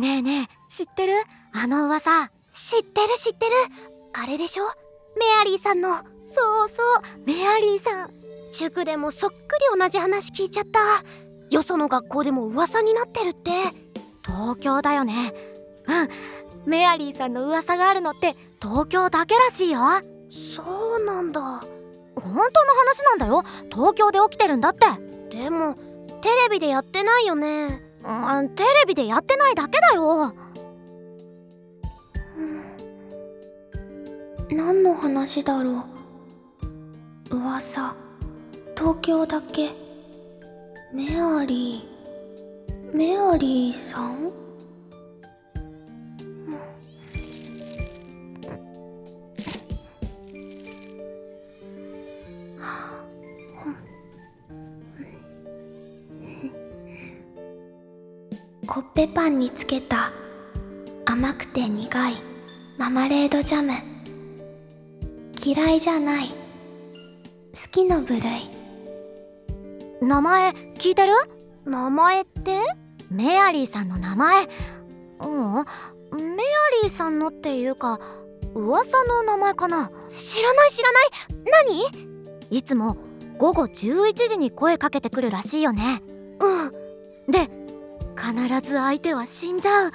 ねえねえ知ってる？あの噂。知ってる知ってる。あれでしょ？メアリーさんの。そうそうメアリーさん。塾でもそっくり同じ話聞いちゃった。よその学校でも噂になってるって。東京だよね。うん。メアリーさんの噂があるのって東京だけらしいよ。そうなんだ。本当の話なんだよ。東京で起きてるんだって。でもテレビでやってないよねうんテレビでやってないだけだよ。何の話だろう。噂。東京だけ。メアリー。メアリーさん？コッペパンにつけた。甘くて苦い。ママレードジャム。嫌いじゃない。好きの部類。名前聞いてる？名前って？メアリーさんの名前。うん。メアリーさんのっていうか噂の名前かな。知らない知らない。何？いつも午後11時に声かけてくるらしいよね。うん。で必ず相手は死んじゃう。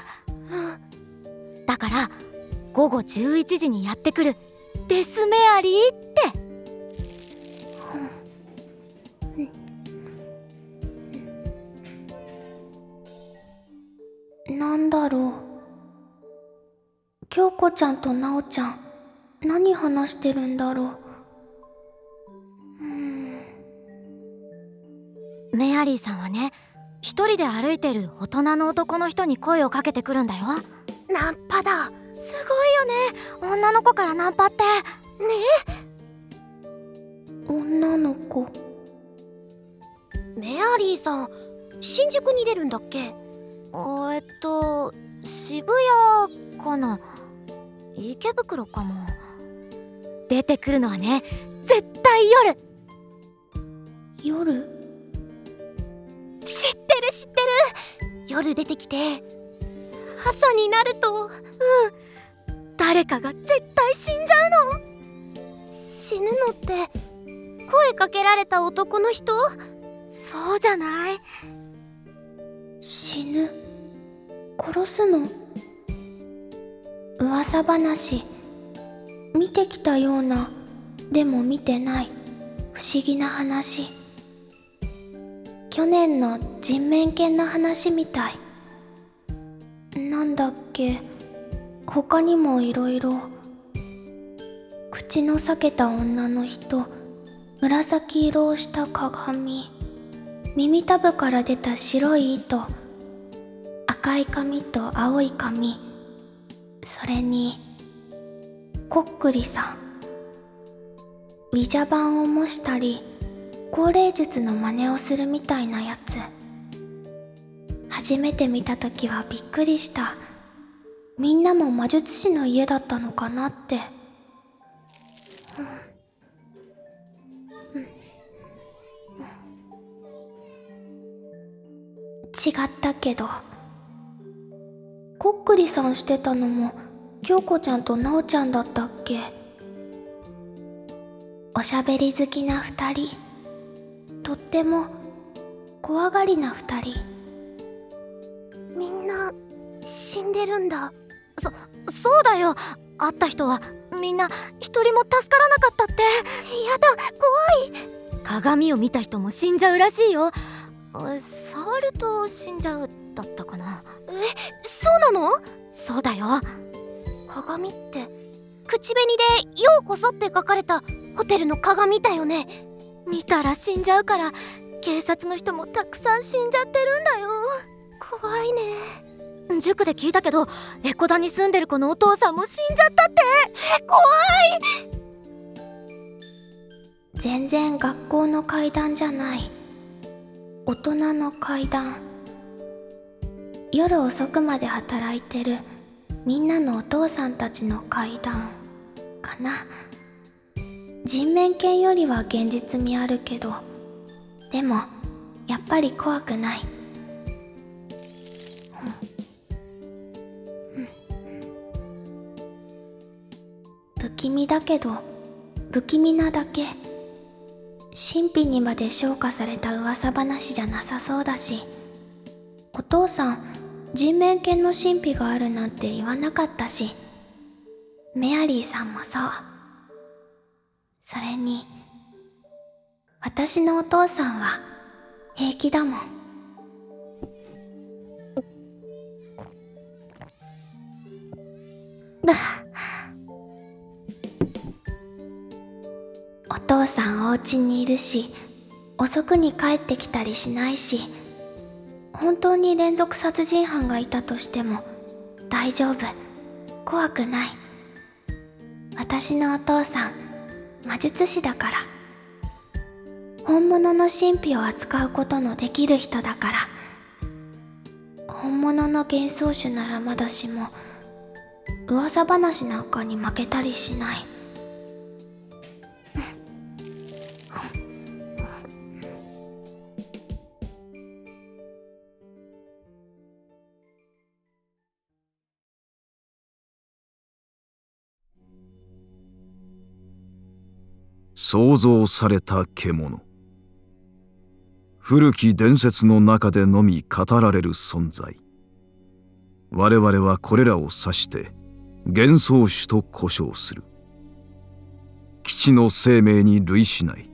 だから午後11時にやってくる。デスメアリーって。なんだろう。京子ちゃんとなおちゃん何話してるんだろう。うん。メアリーさんはね一人で歩いてる大人の男の人に声をかけてくるんだよ。ナンパだ。すごいよね。女の子からナンパって。ね女の子。メアリーさん新宿に出るんだっけ？えっと渋谷かな。池袋かも。出てくるのはね絶対夜。夜？知ってる。夜出てきて。朝になると誰かが絶対死んじゃうの。死ぬのって声かけられた男の人？そうじゃない。死ぬ？殺すの？噂話。見てきたような。でも見てない。不思議な話去年の人面犬の話みたい。なんだっけ？他にもいろいろ口の裂けた女の人。紫色をした鏡。耳たぶから出た白い糸。赤い髪と青い髪。それにこっくりさん。ウィジャ版を模したり。高齢術の真似をするみたいなやつ。初めて見た時はびっくりした。みんなも魔術師の家だったのかなって。違ったけど。こっくりさんしてたのも京子ちゃんとなおちゃんだったっけ？おしゃべり好きな二人。ても怖がりな二人。みんな死んでるんだ。そそうだよ。会った人はみんな一人も助からなかったって。やだ怖い。鏡を見た人も死んじゃうらしいよ。え触ると死んじゃうだったかな。えそうなの？そうだよ。鏡って口紅で「ようこそ」って書かれたホテルの鏡だよね見たら死んじゃうから警察の人もたくさん死んじゃってるんだよ。怖いね。塾で聞いたけどエコダに住んでる子のお父さんも死んじゃったって。怖い。全然学校の階段じゃない。大人の階段。夜遅くまで働いてるみんなのお父さんたちの階段かな人面犬よりは現実味あるけどでもやっぱり怖くない、不気味だけど不気味なだけ神秘にまで昇華された噂話じゃなさそうだしお父さん人面犬の神秘があるなんて言わなかったしメアリーさんもそう。それに私のお父さんは平気だもん。お父さんお家にいるし遅くに帰ってきたりしないし本当に連続殺人犯がいたとしても大丈夫。怖くない。私のお父さん魔術師だから。本物の神秘を扱うことのできる人だから。本物の幻想種ならまだしも噂話なんかに負けたりしない。創造された獣。古き伝説の中でのみ語られる存在。我々はこれらを指して幻想種と呼称する。基地の生命に類しない。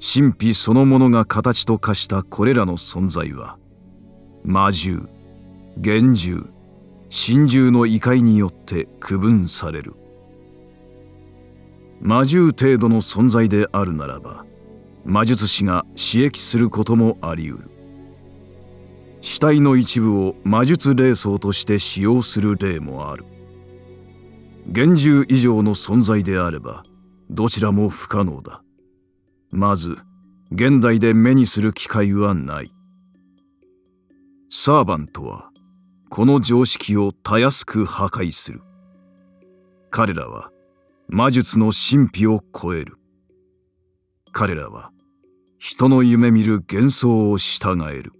神秘そのものが形と化したこれらの存在は魔獣幻獣神獣の異界によって区分される。魔獣程度の存在であるならば魔術師が刺激することもあり得る。死体の一部を魔術霊装として使用する例もある。幻獣以上の存在であればどちらも不可能だ。まず現代で目にする機会はない。サーバントはこの常識をたやすく破壊する。彼らは魔術の神秘を超える。彼らは人の夢見る幻想を従える。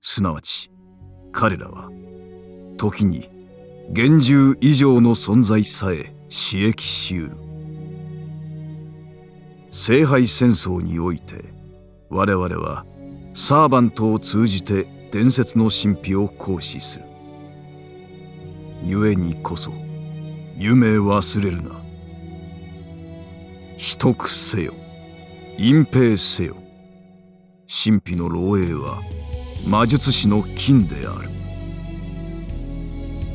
すなわち彼らは時に幻獣以上の存在さえ刺激しうる。聖杯戦争において我々はサーバントを通じて伝説の神秘を行使する。故にこそ夢忘れるな。秘匿せよ。隠蔽せよ。神秘の漏洩は魔術師の金である。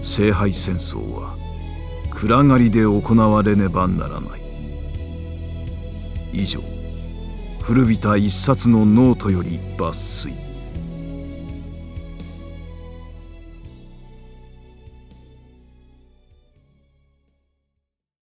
聖杯戦争は暗がりで行われねばならない。以上。古びた一冊のノートより抜粋。